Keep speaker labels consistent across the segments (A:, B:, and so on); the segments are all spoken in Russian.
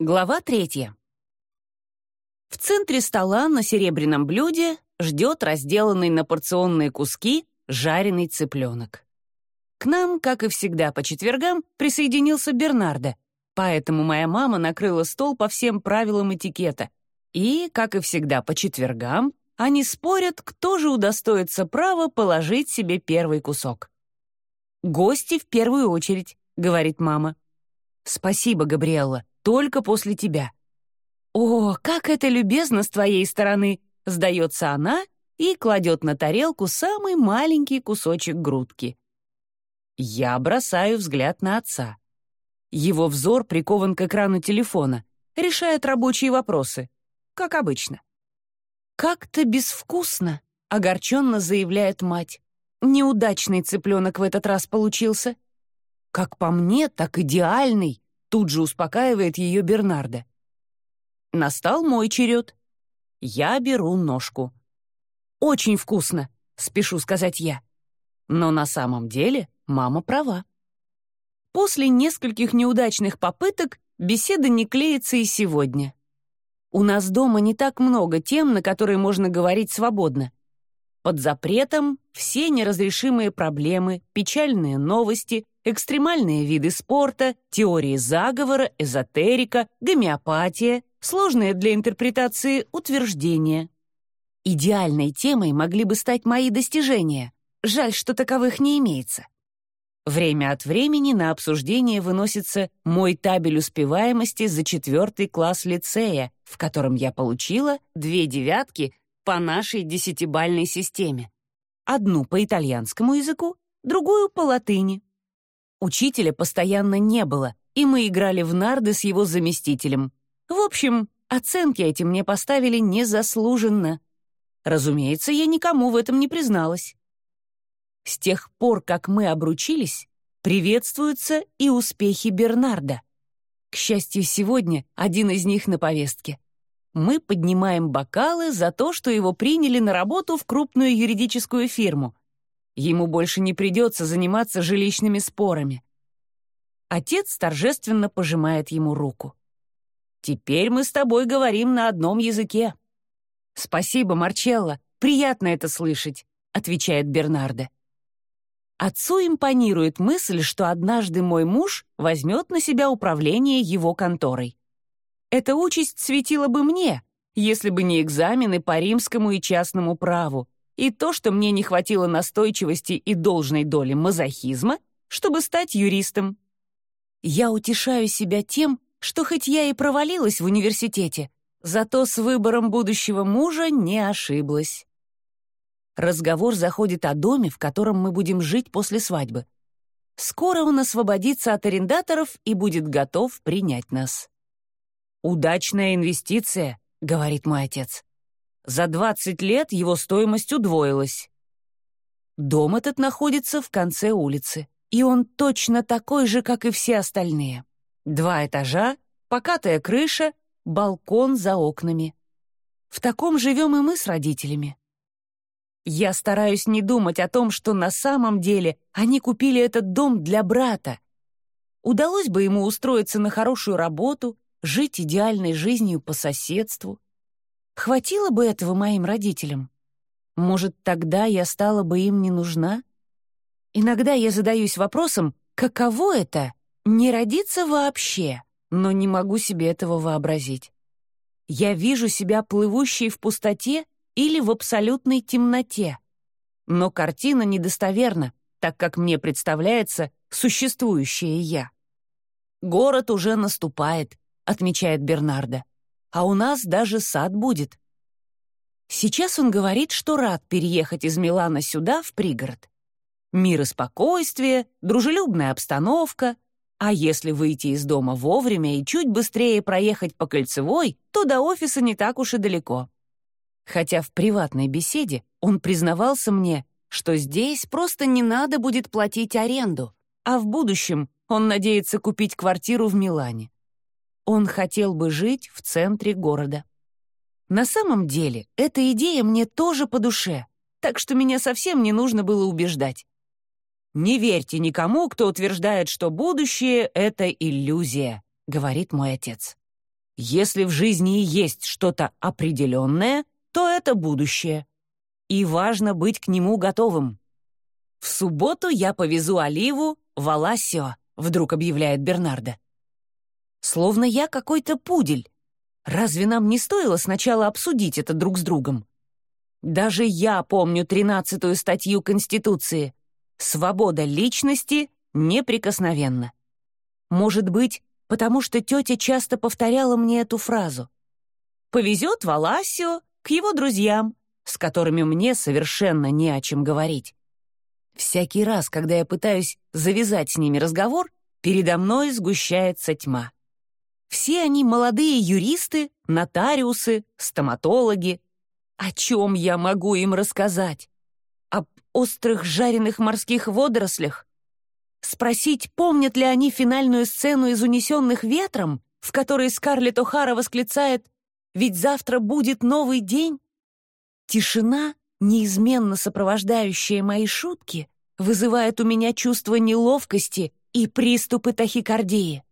A: Глава третья. В центре стола на серебряном блюде ждет разделанный на порционные куски жареный цыпленок. К нам, как и всегда по четвергам, присоединился Бернардо, поэтому моя мама накрыла стол по всем правилам этикета. И, как и всегда по четвергам, они спорят, кто же удостоится права положить себе первый кусок. «Гости в первую очередь», — говорит мама. «Спасибо, Габриэлла только после тебя». «О, как это любезно с твоей стороны!» — сдается она и кладет на тарелку самый маленький кусочек грудки. Я бросаю взгляд на отца. Его взор прикован к экрану телефона, решает рабочие вопросы, как обычно. «Как-то безвкусно», — огорченно заявляет мать. «Неудачный цыпленок в этот раз получился. Как по мне, так идеальный. Тут же успокаивает ее Бернарда. Настал мой черед. Я беру ножку. «Очень вкусно», — спешу сказать я. Но на самом деле мама права. После нескольких неудачных попыток беседа не клеится и сегодня. У нас дома не так много тем, на которые можно говорить свободно. Под запретом все неразрешимые проблемы, печальные новости, экстремальные виды спорта, теории заговора, эзотерика, гомеопатия, сложные для интерпретации утверждения. Идеальной темой могли бы стать мои достижения. Жаль, что таковых не имеется. Время от времени на обсуждение выносится мой табель успеваемости за четвертый класс лицея, в котором я получила две девятки по нашей десятибальной системе. Одну по итальянскому языку, другую по латыни. Учителя постоянно не было, и мы играли в нарды с его заместителем. В общем, оценки эти мне поставили незаслуженно. Разумеется, я никому в этом не призналась. С тех пор, как мы обручились, приветствуются и успехи Бернарда. К счастью, сегодня один из них на повестке. Мы поднимаем бокалы за то, что его приняли на работу в крупную юридическую фирму, Ему больше не придется заниматься жилищными спорами. Отец торжественно пожимает ему руку. «Теперь мы с тобой говорим на одном языке». «Спасибо, Марчелло, приятно это слышать», — отвечает Бернардо. Отцу импонирует мысль, что однажды мой муж возьмет на себя управление его конторой. Эта участь светила бы мне, если бы не экзамены по римскому и частному праву, и то, что мне не хватило настойчивости и должной доли мазохизма, чтобы стать юристом. Я утешаю себя тем, что хоть я и провалилась в университете, зато с выбором будущего мужа не ошиблась. Разговор заходит о доме, в котором мы будем жить после свадьбы. Скоро он освободится от арендаторов и будет готов принять нас. «Удачная инвестиция», — говорит мой отец. За 20 лет его стоимость удвоилась. Дом этот находится в конце улицы, и он точно такой же, как и все остальные. Два этажа, покатая крыша, балкон за окнами. В таком живем и мы с родителями. Я стараюсь не думать о том, что на самом деле они купили этот дом для брата. Удалось бы ему устроиться на хорошую работу, жить идеальной жизнью по соседству. Хватило бы этого моим родителям? Может, тогда я стала бы им не нужна? Иногда я задаюсь вопросом, каково это — не родиться вообще, но не могу себе этого вообразить. Я вижу себя плывущей в пустоте или в абсолютной темноте. Но картина недостоверна, так как мне представляется существующее я. «Город уже наступает», — отмечает Бернардо а у нас даже сад будет. Сейчас он говорит, что рад переехать из Милана сюда, в пригород. Мир и спокойствие, дружелюбная обстановка. А если выйти из дома вовремя и чуть быстрее проехать по кольцевой, то до офиса не так уж и далеко. Хотя в приватной беседе он признавался мне, что здесь просто не надо будет платить аренду, а в будущем он надеется купить квартиру в Милане. Он хотел бы жить в центре города. На самом деле, эта идея мне тоже по душе, так что меня совсем не нужно было убеждать. «Не верьте никому, кто утверждает, что будущее — это иллюзия», — говорит мой отец. Если в жизни и есть что-то определенное, то это будущее. И важно быть к нему готовым. «В субботу я повезу Оливу в Аласио», — вдруг объявляет Бернардо. Словно я какой-то пудель. Разве нам не стоило сначала обсудить это друг с другом? Даже я помню тринадцатую статью Конституции. Свобода личности неприкосновенна. Может быть, потому что тетя часто повторяла мне эту фразу. «Повезет в Аласио к его друзьям, с которыми мне совершенно не о чем говорить. Всякий раз, когда я пытаюсь завязать с ними разговор, передо мной сгущается тьма. Все они молодые юристы, нотариусы, стоматологи. О чем я могу им рассказать? Об острых жареных морских водорослях? Спросить, помнят ли они финальную сцену из «Унесенных ветром», в которой Скарлетт О'Хара восклицает «Ведь завтра будет новый день»? Тишина, неизменно сопровождающая мои шутки, вызывает у меня чувство неловкости и приступы тахикардии.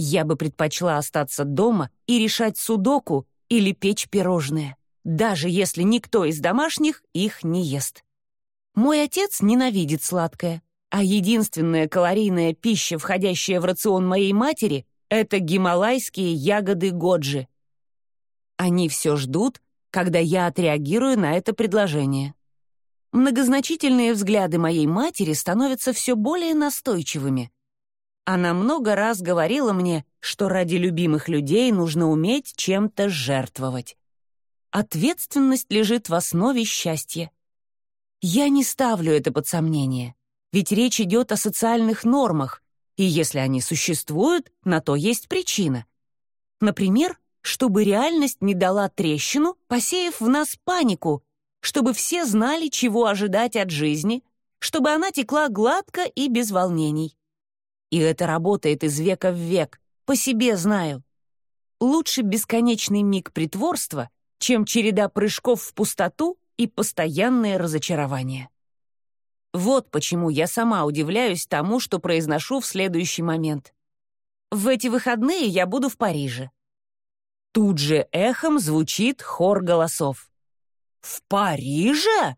A: Я бы предпочла остаться дома и решать судоку или печь пирожные, даже если никто из домашних их не ест. Мой отец ненавидит сладкое, а единственная калорийная пища, входящая в рацион моей матери, это гималайские ягоды годжи. Они все ждут, когда я отреагирую на это предложение. Многозначительные взгляды моей матери становятся все более настойчивыми. Она много раз говорила мне, что ради любимых людей нужно уметь чем-то жертвовать. Ответственность лежит в основе счастья. Я не ставлю это под сомнение, ведь речь идет о социальных нормах, и если они существуют, на то есть причина. Например, чтобы реальность не дала трещину, посеяв в нас панику, чтобы все знали, чего ожидать от жизни, чтобы она текла гладко и без волнений. И это работает из века в век, по себе знаю. Лучше бесконечный миг притворства, чем череда прыжков в пустоту и постоянное разочарование. Вот почему я сама удивляюсь тому, что произношу в следующий момент. В эти выходные я буду в Париже. Тут же эхом звучит хор голосов. «В Париже?»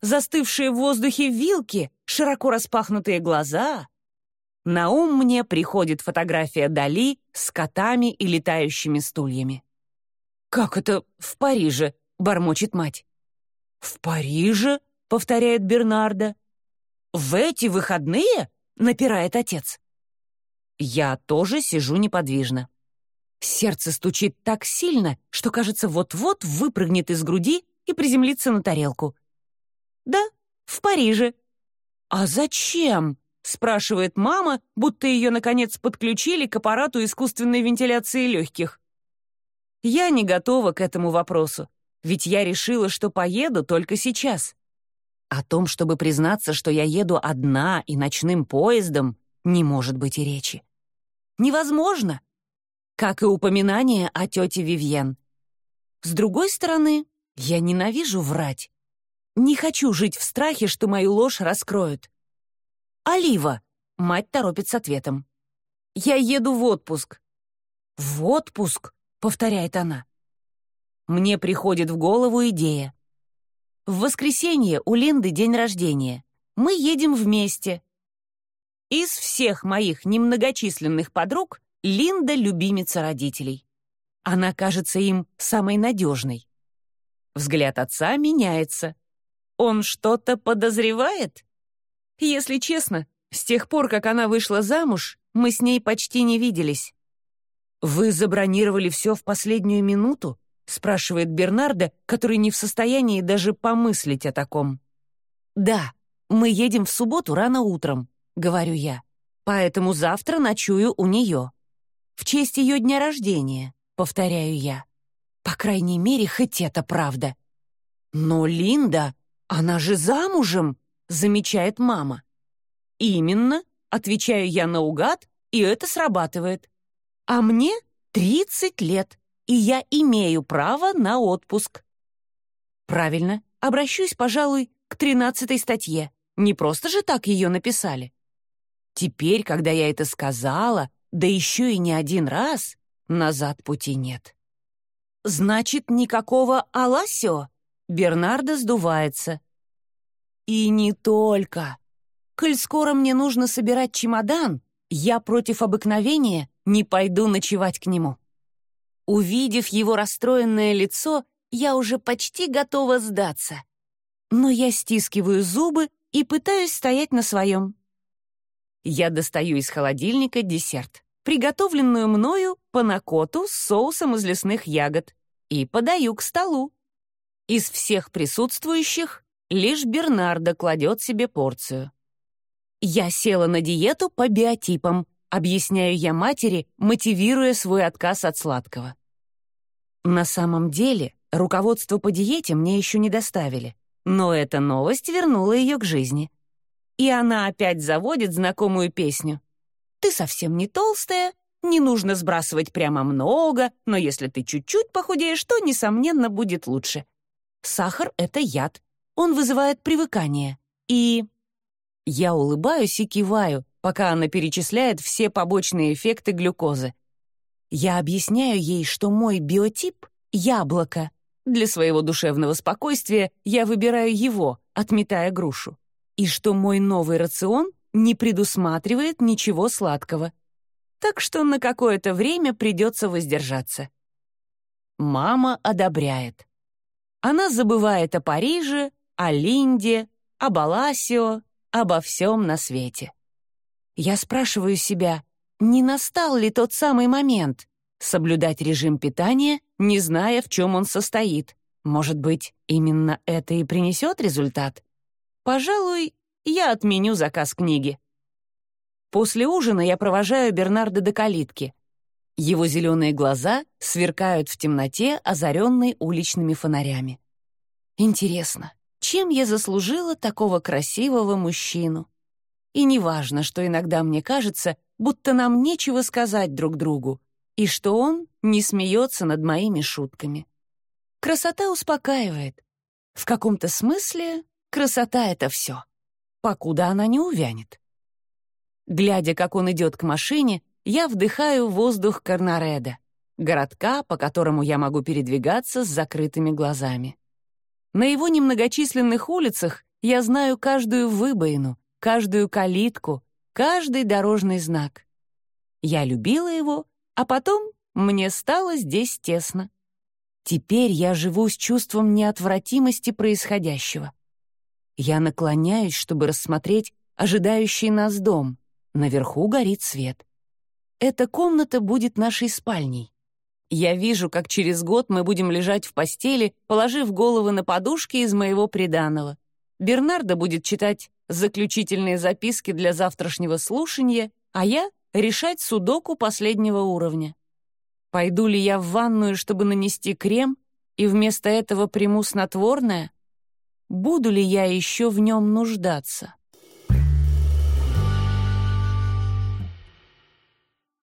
A: Застывшие в воздухе вилки, широко распахнутые глаза. На ум мне приходит фотография Дали с котами и летающими стульями. «Как это в Париже?» — бормочет мать. «В Париже?» — повторяет Бернардо. «В эти выходные?» — напирает отец. Я тоже сижу неподвижно. Сердце стучит так сильно, что, кажется, вот-вот выпрыгнет из груди и приземлится на тарелку. «Да, в Париже». «А зачем?» — спрашивает мама, будто ее, наконец, подключили к аппарату искусственной вентиляции легких. Я не готова к этому вопросу, ведь я решила, что поеду только сейчас. О том, чтобы признаться, что я еду одна и ночным поездом, не может быть и речи. Невозможно как и упоминание о тете Вивьен. С другой стороны, я ненавижу врать. Не хочу жить в страхе, что мою ложь раскроют. «Олива!» — мать торопит с ответом. «Я еду в отпуск». «В отпуск?» — повторяет она. Мне приходит в голову идея. В воскресенье у Линды день рождения. Мы едем вместе. Из всех моих немногочисленных подруг Линда — любимица родителей. Она кажется им самой надежной. Взгляд отца меняется. Он что-то подозревает? Если честно, с тех пор, как она вышла замуж, мы с ней почти не виделись. «Вы забронировали все в последнюю минуту?» — спрашивает Бернардо, который не в состоянии даже помыслить о таком. «Да, мы едем в субботу рано утром», — говорю я. «Поэтому завтра ночую у нее». В честь ее дня рождения, повторяю я. По крайней мере, хоть это правда. Но Линда, она же замужем, замечает мама. Именно, отвечаю я наугад, и это срабатывает. А мне 30 лет, и я имею право на отпуск. Правильно, обращусь, пожалуй, к тринадцатой статье. Не просто же так ее написали. Теперь, когда я это сказала, да еще и не один раз, назад пути нет. «Значит, никакого Аласио?» Бернардо сдувается. «И не только. Коль скоро мне нужно собирать чемодан, я против обыкновения не пойду ночевать к нему». Увидев его расстроенное лицо, я уже почти готова сдаться. Но я стискиваю зубы и пытаюсь стоять на своем. Я достаю из холодильника десерт, приготовленную мною панакоту с соусом из лесных ягод, и подаю к столу. Из всех присутствующих лишь Бернардо кладет себе порцию. Я села на диету по биотипам, объясняю я матери, мотивируя свой отказ от сладкого. На самом деле, руководство по диете мне еще не доставили, но эта новость вернула ее к жизни. И она опять заводит знакомую песню. «Ты совсем не толстая, не нужно сбрасывать прямо много, но если ты чуть-чуть похудеешь, то, несомненно, будет лучше. Сахар — это яд, он вызывает привыкание. И я улыбаюсь и киваю, пока она перечисляет все побочные эффекты глюкозы. Я объясняю ей, что мой биотип — яблоко. Для своего душевного спокойствия я выбираю его, отметая грушу. И что мой новый рацион не предусматривает ничего сладкого. Так что на какое-то время придется воздержаться. Мама одобряет. Она забывает о Париже, о Линде, о Баласио, обо всем на свете. Я спрашиваю себя, не настал ли тот самый момент соблюдать режим питания, не зная, в чем он состоит. Может быть, именно это и принесет результат? Пожалуй, я отменю заказ книги. После ужина я провожаю Бернарда до калитки. Его зеленые глаза сверкают в темноте, озаренной уличными фонарями. Интересно, чем я заслужила такого красивого мужчину? И неважно, что иногда мне кажется, будто нам нечего сказать друг другу, и что он не смеется над моими шутками. Красота успокаивает. В каком-то смысле красота — это все, покуда она не увянет. Глядя, как он идет к машине, я вдыхаю воздух Карнареда, городка, по которому я могу передвигаться с закрытыми глазами. На его немногочисленных улицах я знаю каждую выбоину, каждую калитку, каждый дорожный знак. Я любила его, а потом мне стало здесь тесно. Теперь я живу с чувством неотвратимости происходящего. Я наклоняюсь, чтобы рассмотреть ожидающий нас дом. Наверху горит свет. Эта комната будет нашей спальней. Я вижу, как через год мы будем лежать в постели, положив головы на подушки из моего приданого. Бернардо будет читать заключительные записки для завтрашнего слушания, а я — решать судоку последнего уровня. Пойду ли я в ванную, чтобы нанести крем, и вместо этого приму снотворное? Буду ли я еще в нем нуждаться?